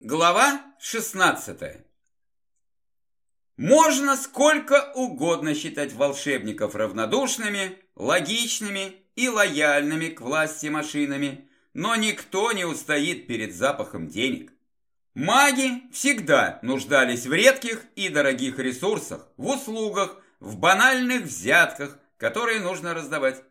Глава 16 Можно сколько угодно считать волшебников равнодушными, логичными и лояльными к власти машинами, но никто не устоит перед запахом денег. Маги всегда нуждались в редких и дорогих ресурсах, в услугах, в банальных взятках, которые нужно раздавать.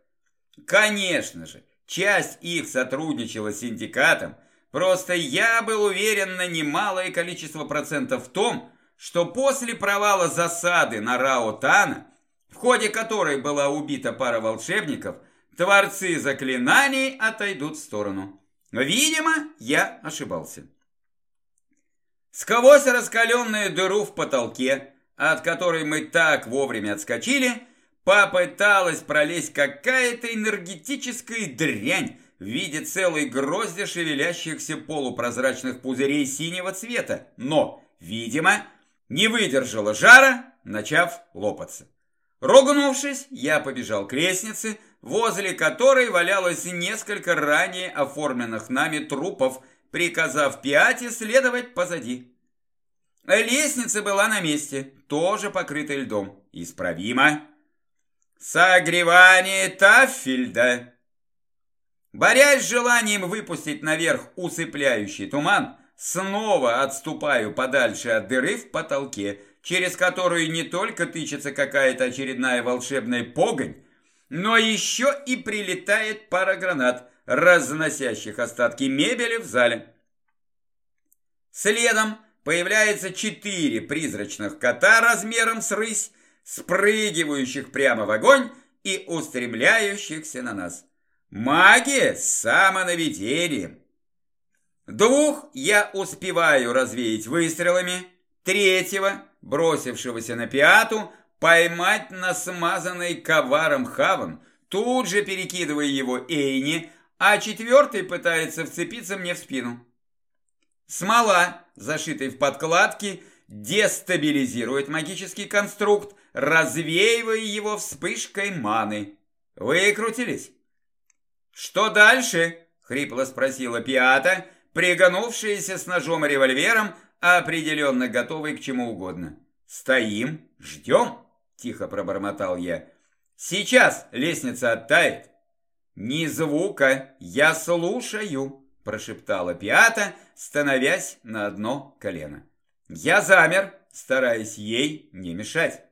Конечно же, часть их сотрудничала с синдикатом, Просто я был уверен на немалое количество процентов в том, что после провала засады на Раотана, в ходе которой была убита пара волшебников, творцы заклинаний отойдут в сторону. Видимо, я ошибался. Сквозь раскаленную дыру в потолке, от которой мы так вовремя отскочили, попыталась пролезть какая-то энергетическая дрянь, в виде целой грозди шевелящихся полупрозрачных пузырей синего цвета, но, видимо, не выдержала жара, начав лопаться. Ругнувшись, я побежал к лестнице, возле которой валялось несколько ранее оформленных нами трупов, приказав Пиате следовать позади. Лестница была на месте, тоже покрытой льдом. Исправимо. Согревание Таффельда. Борясь с желанием выпустить наверх усыпляющий туман, снова отступаю подальше от дыры в потолке, через которую не только тычется какая-то очередная волшебная погонь, но еще и прилетает пара гранат, разносящих остатки мебели в зале. Следом появляется четыре призрачных кота размером с рысь, спрыгивающих прямо в огонь и устремляющихся на нас. Магия с самонаведением. Двух я успеваю развеять выстрелами, третьего, бросившегося на пиату, поймать на смазанный коваром хавом, тут же перекидывая его Эйни, а четвертый пытается вцепиться мне в спину. Смола, зашитая в подкладке, дестабилизирует магический конструкт, развеивая его вспышкой маны. Выкрутились. «Что дальше?» – хрипло спросила Пиата, пригонувшаяся с ножом и револьвером, определенно готовый к чему угодно. «Стоим, ждем», – тихо пробормотал я. «Сейчас лестница оттает». «Ни звука, я слушаю», – прошептала Пиата, становясь на одно колено. Я замер, стараясь ей не мешать.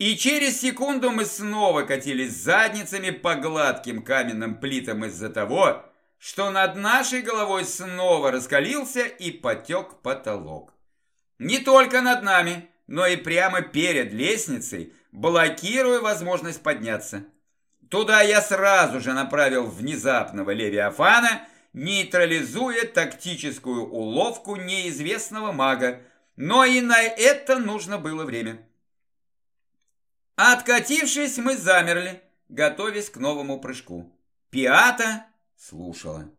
И через секунду мы снова катились задницами по гладким каменным плитам из-за того, что над нашей головой снова раскалился и потек потолок. Не только над нами, но и прямо перед лестницей, блокируя возможность подняться. Туда я сразу же направил внезапного Левиафана, нейтрализуя тактическую уловку неизвестного мага, но и на это нужно было время. Откатившись, мы замерли, готовясь к новому прыжку. Пиата слушала.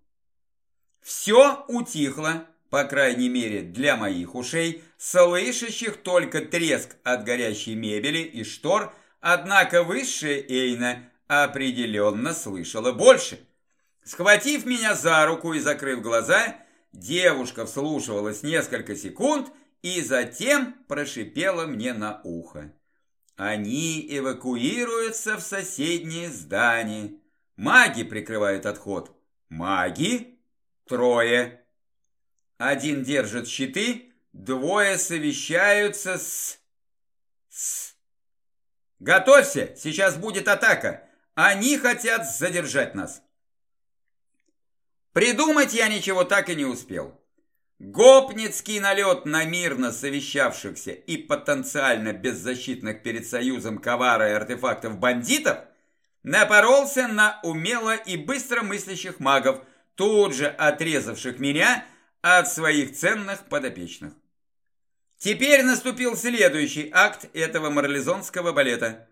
Все утихло, по крайней мере для моих ушей, слышащих только треск от горящей мебели и штор, однако высшая Эйна определенно слышала больше. Схватив меня за руку и закрыв глаза, девушка вслушивалась несколько секунд и затем прошипела мне на ухо. Они эвакуируются в соседнее здание. Маги прикрывают отход. Маги? Трое. Один держит щиты, двое совещаются с... с... Готовься, сейчас будет атака. Они хотят задержать нас. Придумать я ничего так и не успел. Гопницкий налет на мирно совещавшихся и потенциально беззащитных перед Союзом ковара и артефактов бандитов напоролся на умело и быстро мыслящих магов, тут же отрезавших меня от своих ценных подопечных. Теперь наступил следующий акт этого марлезонского балета.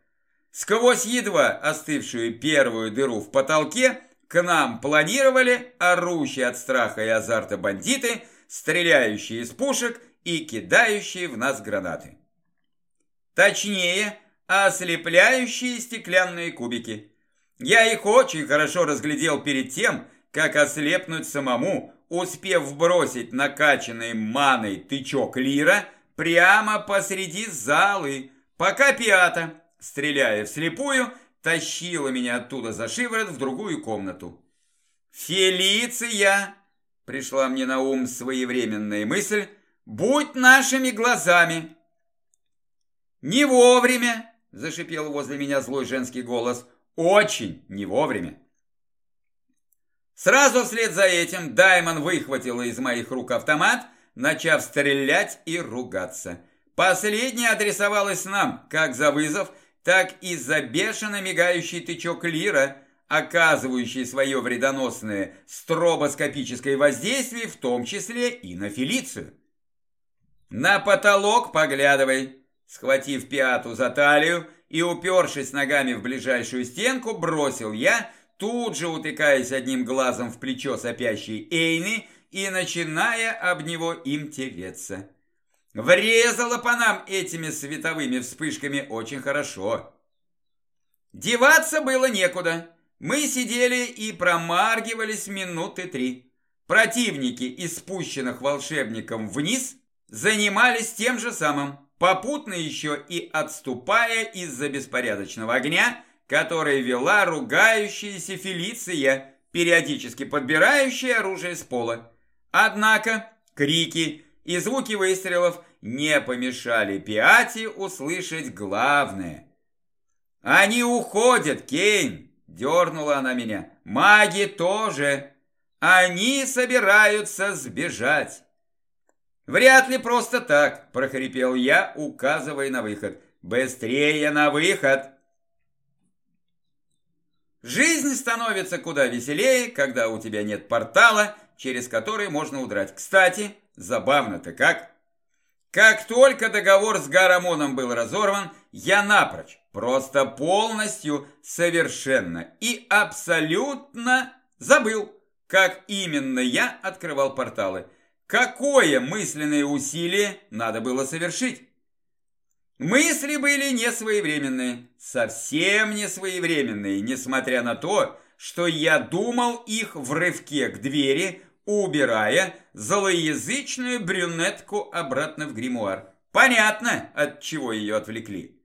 Сквозь едва остывшую первую дыру в потолке к нам планировали орущие от страха и азарта бандиты – стреляющие из пушек и кидающие в нас гранаты. Точнее, ослепляющие стеклянные кубики. Я их очень хорошо разглядел перед тем, как ослепнуть самому, успев бросить накачанный маной тычок лира прямо посреди залы, пока пиата, стреляя вслепую, тащила меня оттуда за шиворот в другую комнату. «Фелиция!» – пришла мне на ум своевременная мысль. «Будь нашими глазами!» «Не вовремя!» – зашипел возле меня злой женский голос. «Очень не вовремя!» Сразу вслед за этим Даймон выхватил из моих рук автомат, начав стрелять и ругаться. Последняя адресовалась нам, как за вызов, так и за бешено мигающий тычок лира, оказывающий свое вредоносное стробоскопическое воздействие, в том числе и на Фелицию. «На потолок поглядывай!» Схватив пиату за талию и упершись ногами в ближайшую стенку, бросил я, тут же утыкаясь одним глазом в плечо сопящей Эйны и начиная об него им тереться. Врезала по нам этими световыми вспышками очень хорошо. Деваться было некуда. Мы сидели и промаргивались минуты три. Противники из спущенных волшебником вниз занимались тем же самым, попутно еще и отступая из-за беспорядочного огня, который вела ругающаяся Фелиция, периодически подбирающая оружие с пола. Однако крики и звуки выстрелов не помешали Пиати услышать главное. «Они уходят, Кейн!» – дернула она меня. «Маги тоже! Они собираются сбежать!» «Вряд ли просто так!» – прохрипел я, указывая на выход. «Быстрее на выход!» Жизнь становится куда веселее, когда у тебя нет портала, через который можно удрать. Кстати, забавно-то как. Как только договор с Гарамоном был разорван, я напрочь, просто полностью, совершенно и абсолютно забыл, как именно я открывал порталы. Какое мысленное усилие надо было совершить? Мысли были несвоевременные, совсем несвоевременные, несмотря на то, что я думал их в рывке к двери, убирая злоязычную брюнетку обратно в гримуар. Понятно, от чего ее отвлекли.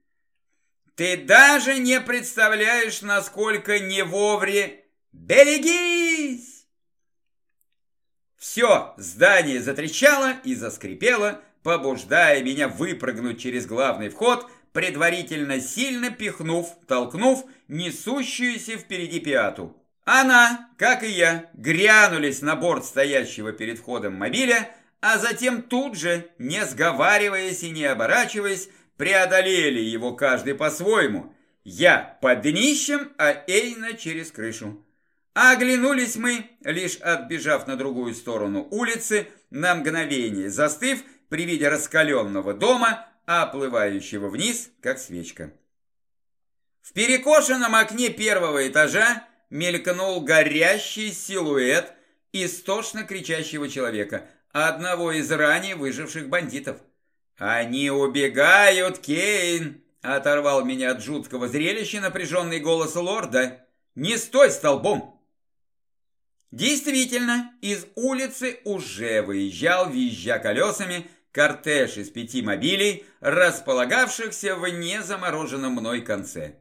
Ты даже не представляешь, насколько не вовремя... Берегись! Все, здание затрещало и заскрипело, побуждая меня выпрыгнуть через главный вход, предварительно сильно пихнув, толкнув несущуюся впереди пиату. Она, как и я, грянулись на борт стоящего перед входом мобиля, а затем тут же, не сговариваясь и не оборачиваясь, преодолели его каждый по-своему. Я под днищем, а Эйна через крышу. Оглянулись мы, лишь отбежав на другую сторону улицы, на мгновение застыв при виде раскаленного дома, оплывающего вниз, как свечка. В перекошенном окне первого этажа мелькнул горящий силуэт истошно кричащего человека, одного из ранее выживших бандитов. «Они убегают, Кейн!» – оторвал меня от жуткого зрелища напряженный голос лорда. «Не стой столбом!» Действительно, из улицы уже выезжал, визжа колесами, кортеж из пяти мобилей, располагавшихся в незамороженном мной конце.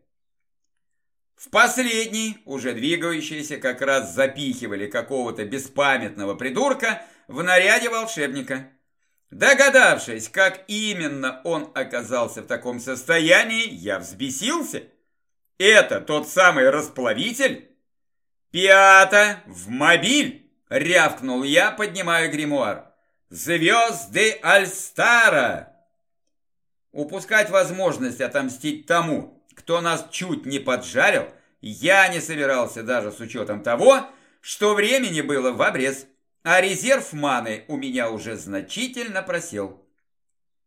В последний, уже двигающийся, как раз запихивали какого-то беспамятного придурка в наряде волшебника. Догадавшись, как именно он оказался в таком состоянии, я взбесился. Это тот самый расплавитель? Пята, в мобиль! Рявкнул я, поднимая гримуар. Звезды Альстара! Упускать возможность отомстить тому, кто нас чуть не поджарил, я не собирался даже с учетом того, что времени было в обрез, а резерв маны у меня уже значительно просел.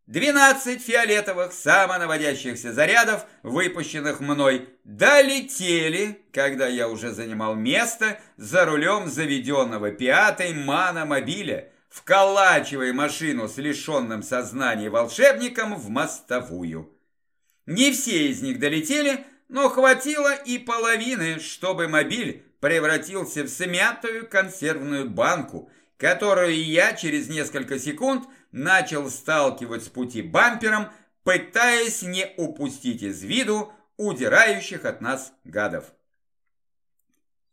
12 фиолетовых самонаводящихся зарядов, выпущенных мной, долетели, когда я уже занимал место за рулем заведенного пятой мана-мобиля, вколачивая машину с лишенным сознания волшебником в мостовую. Не все из них долетели, но хватило и половины, чтобы мобиль превратился в смятую консервную банку, которую я через несколько секунд начал сталкивать с пути бампером, пытаясь не упустить из виду удирающих от нас гадов.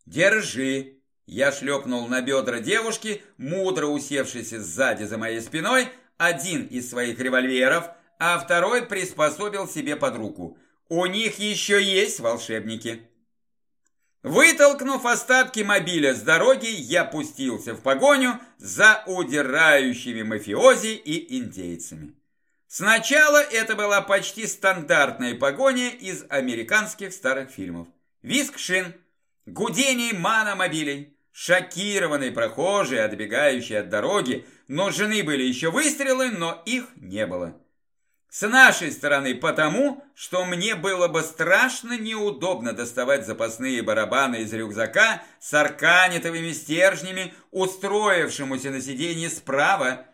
«Держи!» Я шлепнул на бедра девушки, мудро усевшейся сзади за моей спиной, один из своих револьверов, а второй приспособил себе под руку. У них еще есть волшебники. Вытолкнув остатки мобиля с дороги, я пустился в погоню за удирающими мафиози и индейцами. Сначала это была почти стандартная погоня из американских старых фильмов. Виск шин, гудение маномобилей, шокированные прохожие, отбегающие от дороги, нужны были еще выстрелы, но их не было. С нашей стороны потому, что мне было бы страшно неудобно доставать запасные барабаны из рюкзака с арканитовыми стержнями, устроившемуся на сиденье справа,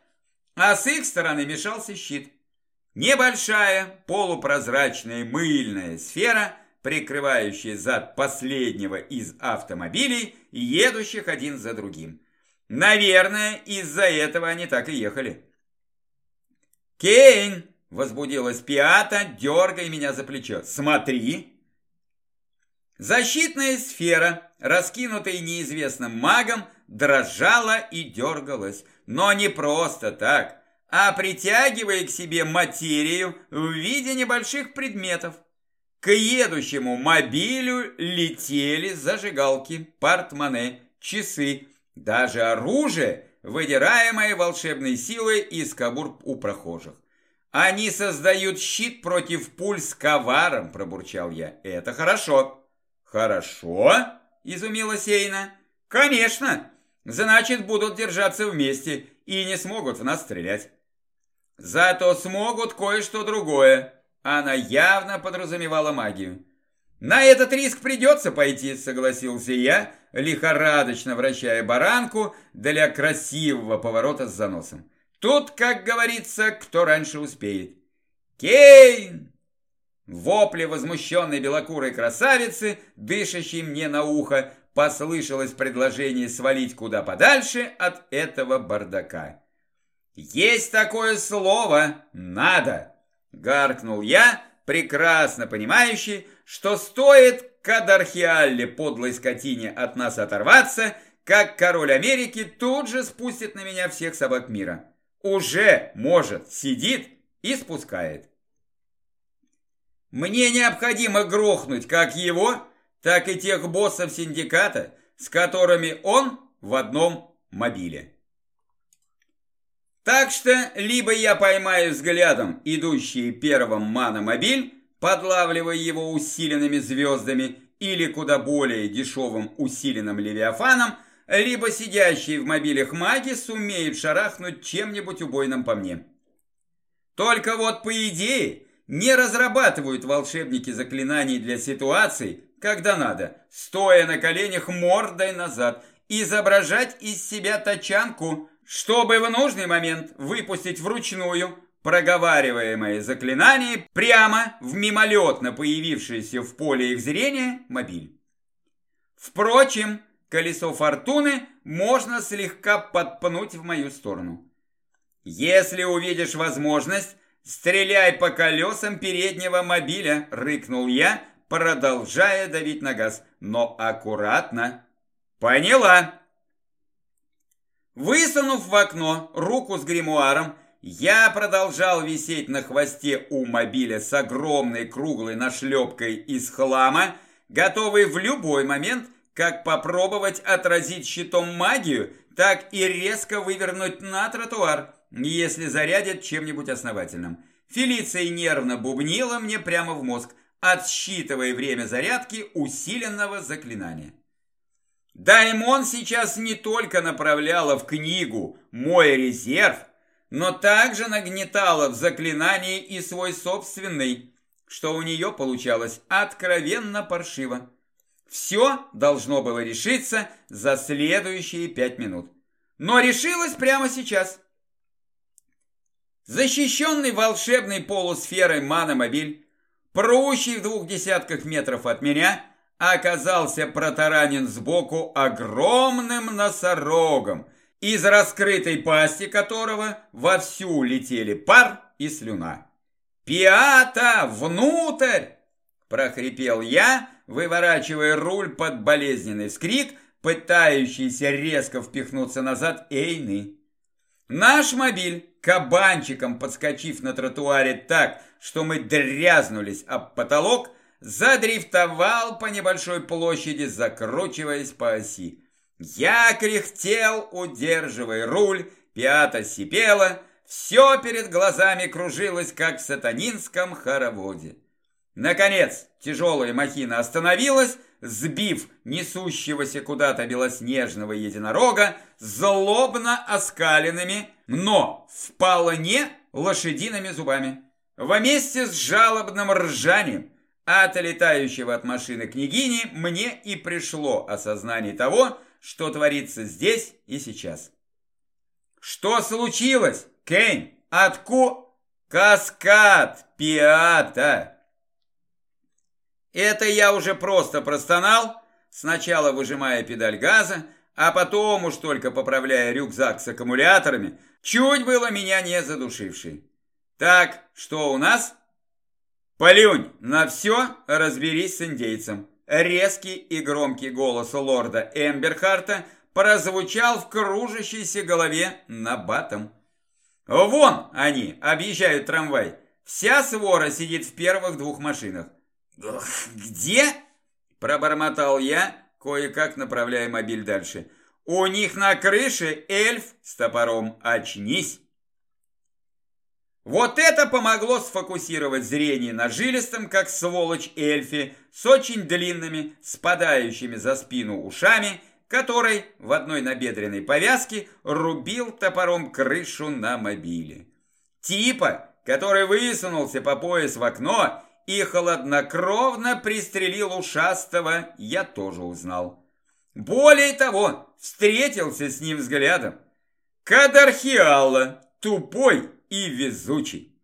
а с их стороны мешался щит. Небольшая полупрозрачная мыльная сфера, прикрывающая зад последнего из автомобилей, едущих один за другим. Наверное, из-за этого они так и ехали. «Кейн!» Возбудилась Пиата, дергая меня за плечо. «Смотри!» Защитная сфера, раскинутая неизвестным магом, дрожала и дергалась. Но не просто так, а притягивая к себе материю в виде небольших предметов. К едущему мобилю летели зажигалки, портмоне, часы, даже оружие, выдираемое волшебной силой из кабур у прохожих. «Они создают щит против пуль с коваром», – пробурчал я. «Это хорошо». «Хорошо?» – изумилась Эйна. «Конечно! Значит, будут держаться вместе и не смогут в нас стрелять». «Зато смогут кое-что другое». Она явно подразумевала магию. «На этот риск придется пойти», – согласился я, лихорадочно вращая баранку для красивого поворота с заносом. Тут, как говорится, кто раньше успеет. Кейн! Вопли возмущенной белокурой красавицы, дышащей мне на ухо, послышалось предложение свалить куда подальше от этого бардака. «Есть такое слово «надо», — гаркнул я, прекрасно понимающий, что стоит Кадархиалле подлой скотине от нас оторваться, как король Америки тут же спустит на меня всех собак мира уже может, сидит и спускает. Мне необходимо грохнуть как его, так и тех боссов синдиката, с которыми он в одном мобиле. Так что либо я поймаю взглядом идущий первым маномобиль, подлавливая его усиленными звездами или куда более дешевым усиленным левиафаном – либо сидящие в мобилях маги сумеют шарахнуть чем-нибудь убойным по мне. Только вот по идее не разрабатывают волшебники заклинаний для ситуаций, когда надо, стоя на коленях мордой назад, изображать из себя тачанку, чтобы в нужный момент выпустить вручную проговариваемое заклинание прямо в мимолетно появившееся в поле их зрения мобиль. Впрочем, колесо фортуны можно слегка подпнуть в мою сторону. Если увидишь возможность, стреляй по колесам переднего мобиля, рыкнул я, продолжая давить на газ, но аккуратно. Поняла. Высунув в окно руку с гримуаром, я продолжал висеть на хвосте у мобиля с огромной круглой нашлепкой из хлама, готовый в любой момент – как попробовать отразить щитом магию, так и резко вывернуть на тротуар, если зарядят чем-нибудь основательным. Фелиция нервно бубнила мне прямо в мозг, отсчитывая время зарядки усиленного заклинания. Даймон сейчас не только направляла в книгу «Мой резерв», но также нагнетала в заклинании и свой собственный, что у нее получалось откровенно паршиво. Все должно было решиться за следующие пять минут. Но решилось прямо сейчас. Защищенный волшебной полусферой маномобиль, прущий в двух десятках метров от меня, оказался протаранен сбоку огромным носорогом, из раскрытой пасти которого вовсю летели пар и слюна. «Пиата, внутрь!» – прохрипел я, выворачивая руль под болезненный скрик, пытающийся резко впихнуться назад Эйны. Наш мобиль, кабанчиком подскочив на тротуаре так, что мы дрязнулись об потолок, задрифтовал по небольшой площади, закручиваясь по оси. Я кряхтел, удерживая руль, пята сипела, все перед глазами кружилось, как в сатанинском хороводе. Наконец, тяжелая махина остановилась, сбив несущегося куда-то белоснежного единорога злобно оскаленными, но вполне лошадиными зубами. Вместе с жалобным ржанием от летающего от машины княгини мне и пришло осознание того, что творится здесь и сейчас. Что случилось, Кейн? Отку... Каскад, пиата! Это я уже просто простонал, сначала выжимая педаль газа, а потом уж только поправляя рюкзак с аккумуляторами, чуть было меня не задушивший. Так, что у нас? Полюнь на все, разберись с индейцем. Резкий и громкий голос лорда Эмберхарта прозвучал в кружащейся голове на батом. «Вон они, объезжают трамвай. Вся свора сидит в первых двух машинах». «Где?» – пробормотал я, кое-как направляя мобиль дальше. «У них на крыше эльф с топором. Очнись!» Вот это помогло сфокусировать зрение на жилистом, как сволочь эльфе, с очень длинными, спадающими за спину ушами, который в одной набедренной повязке рубил топором крышу на мобиле. Типа, который высунулся по пояс в окно и холоднокровно пристрелил ушастого, я тоже узнал. Более того, встретился с ним взглядом. Кадархиалла, тупой, и везучий.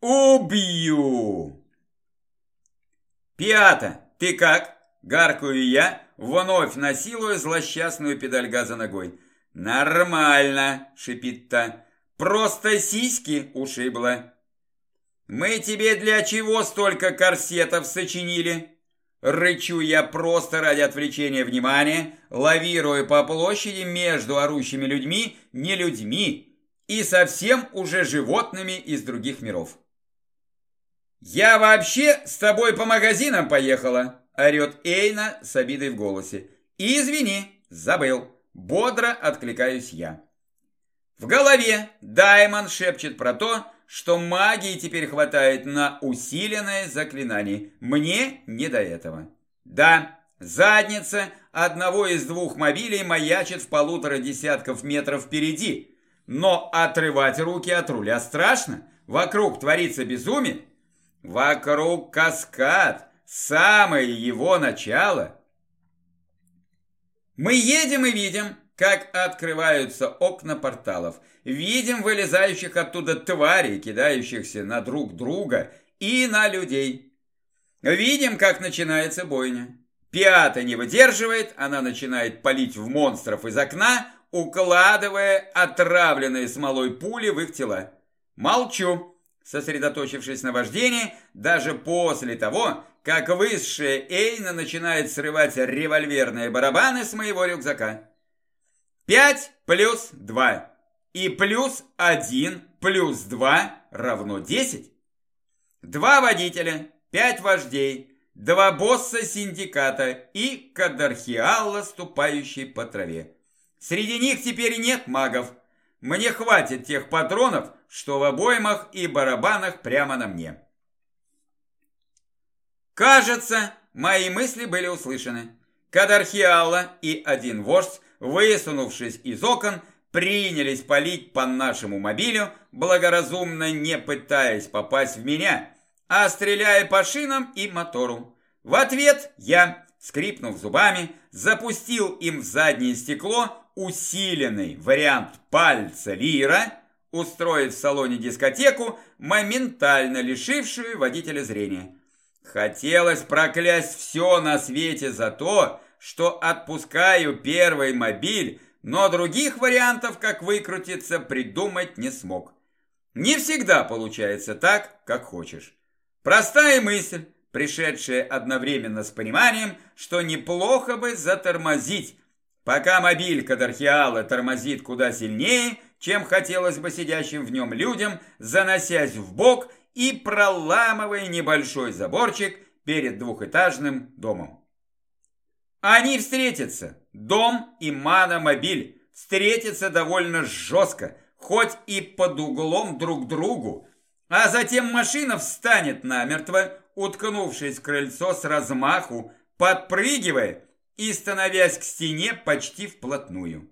Убью! Пята, ты как? Гаркую я, вновь насилуя злосчастную педаль газа ногой. Нормально, шипит та. Просто сиськи ушибла. Мы тебе для чего столько корсетов сочинили? Рычу я просто ради отвлечения внимания, лавируя по площади между орущими людьми, не людьми, и совсем уже животными из других миров. «Я вообще с тобой по магазинам поехала!» – орет Эйна с обидой в голосе. «Извини, забыл!» – бодро откликаюсь я. В голове Даймон шепчет про то, что магии теперь хватает на усиленное заклинание. Мне не до этого. Да, задница одного из двух мобилей маячит в полутора десятков метров впереди – но отрывать руки от руля страшно. Вокруг творится безумие. Вокруг каскад, самое его начало. Мы едем и видим, как открываются окна порталов. Видим вылезающих оттуда тварей, кидающихся на друг друга и на людей. Видим, как начинается бойня. Пиата не выдерживает, она начинает палить в монстров из окна, укладывая отравленные смолой пули в их тела. Молчу, сосредоточившись на вождении, даже после того, как высшая Эйна начинает срывать револьверные барабаны с моего рюкзака. Пять плюс два и плюс один плюс два равно десять. Два водителя, пять вождей, два босса синдиката и кадархиалла, ступающий по траве. Среди них теперь нет магов. Мне хватит тех патронов, что в обоймах и барабанах прямо на мне. Кажется, мои мысли были услышаны. Кадархиала и один вождь, высунувшись из окон, принялись палить по нашему мобилю, благоразумно не пытаясь попасть в меня, а стреляя по шинам и мотору. В ответ я, скрипнув зубами, запустил им в заднее стекло усиленный вариант пальца лира, устроив в салоне дискотеку, моментально лишившую водителя зрения. Хотелось проклясть все на свете за то, что отпускаю первый мобиль, но других вариантов, как выкрутиться, придумать не смог. Не всегда получается так, как хочешь. Простая мысль, пришедшая одновременно с пониманием, что неплохо бы затормозить, пока мобиль Кадархиала тормозит куда сильнее, чем хотелось бы сидящим в нем людям, заносясь в бок и проламывая небольшой заборчик перед двухэтажным домом. Они встретятся, дом и маномобиль, встретятся довольно жестко, хоть и под углом друг к другу, а затем машина встанет намертво, уткнувшись в крыльцо с размаху, подпрыгивая и становясь к стене почти вплотную.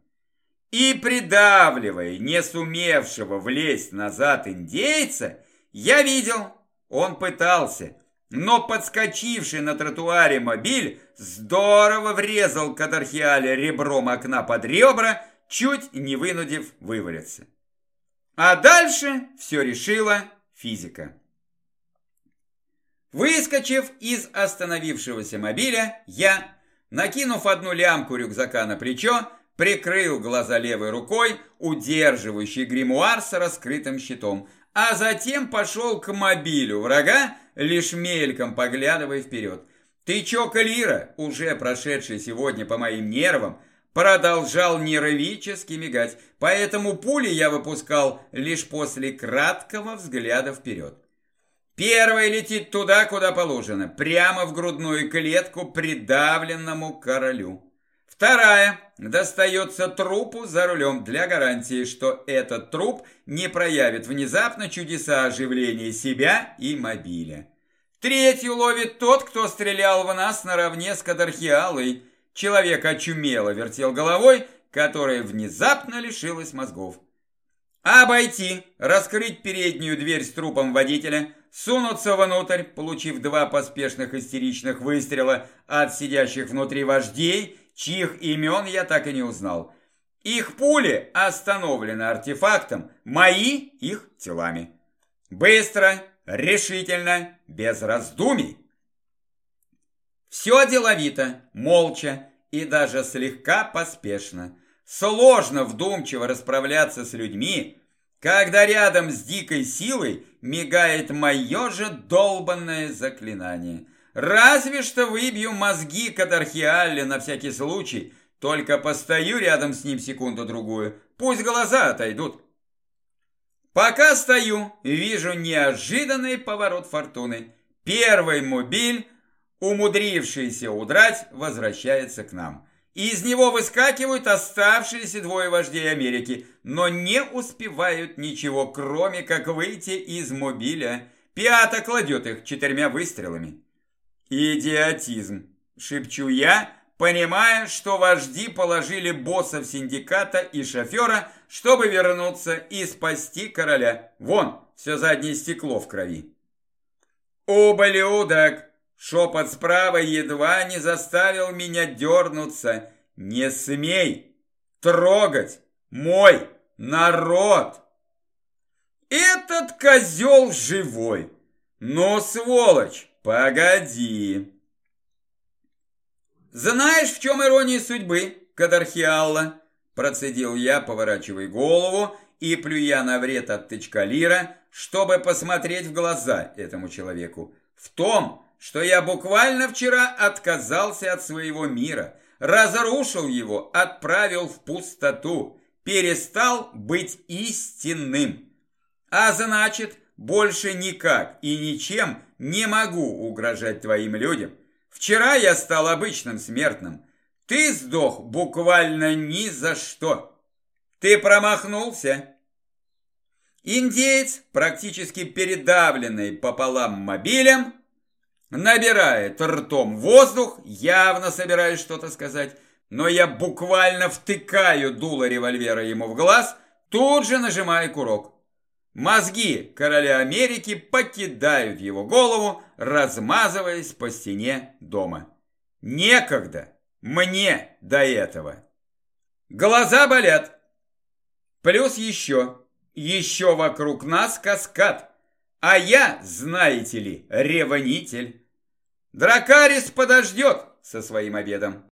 И придавливая не сумевшего влезть назад индейца, я видел, он пытался, но подскочивший на тротуаре мобиль здорово врезал Кадархиале ребром окна под ребра, чуть не вынудив вывалиться. А дальше все решила физика. Выскочив из остановившегося мобиля, я, накинув одну лямку рюкзака на плечо, прикрыл глаза левой рукой, удерживающей гримуар с раскрытым щитом, а затем пошел к мобилю врага, лишь мельком поглядывая вперед. Тычок Лира, уже прошедший сегодня по моим нервам, продолжал нервически мигать, поэтому пули я выпускал лишь после краткого взгляда вперед. Первая летит туда, куда положено, прямо в грудную клетку придавленному королю. Вторая достается трупу за рулем для гарантии, что этот труп не проявит внезапно чудеса оживления себя и мобиля. Третью ловит тот, кто стрелял в нас наравне с Кадархиалой, Человек очумело вертел головой, которая внезапно лишилась мозгов. Обойти, раскрыть переднюю дверь с трупом водителя, сунуться внутрь, получив два поспешных истеричных выстрела от сидящих внутри вождей, чьих имен я так и не узнал. Их пули остановлены артефактом, мои их телами. Быстро, решительно, без раздумий. Все деловито, молча и даже слегка поспешно. Сложно вдумчиво расправляться с людьми, когда рядом с дикой силой мигает мое же долбанное заклинание. Разве что выбью мозги Кадархиалле на всякий случай, только постою рядом с ним секунду-другую, пусть глаза отойдут. Пока стою, вижу неожиданный поворот фортуны. Первый мобиль умудрившийся удрать, возвращается к нам. Из него выскакивают оставшиеся двое вождей Америки, но не успевают ничего, кроме как выйти из мобиля. Пята кладет их четырьмя выстрелами. «Идиотизм!» – шепчу я, понимая, что вожди положили боссов синдиката и шофера, чтобы вернуться и спасти короля. Вон, все заднее стекло в крови. «Ублюдок!» Шепот справа едва не заставил меня дернуться. «Не смей трогать мой народ!» «Этот козел живой! Ну, сволочь, погоди!» «Знаешь, в чем ирония судьбы, Кадархиалла?» Процедил я, поворачивая голову и плюя на вред от тычка лира, чтобы посмотреть в глаза этому человеку. «В том, что я буквально вчера отказался от своего мира, разрушил его, отправил в пустоту, перестал быть истинным. А значит, больше никак и ничем не могу угрожать твоим людям. Вчера я стал обычным смертным. Ты сдох буквально ни за что. Ты промахнулся. Индеец, практически передавленный пополам мобилем, набирает ртом воздух, явно собираясь что-то сказать, но я буквально втыкаю дуло револьвера ему в глаз, тут же нажимая курок. Мозги короля Америки покидают его голову, размазываясь по стене дома. Некогда мне до этого. Глаза болят. Плюс еще, еще вокруг нас каскад. А я, знаете ли, ревнитель. Дракарис подождет со своим обедом.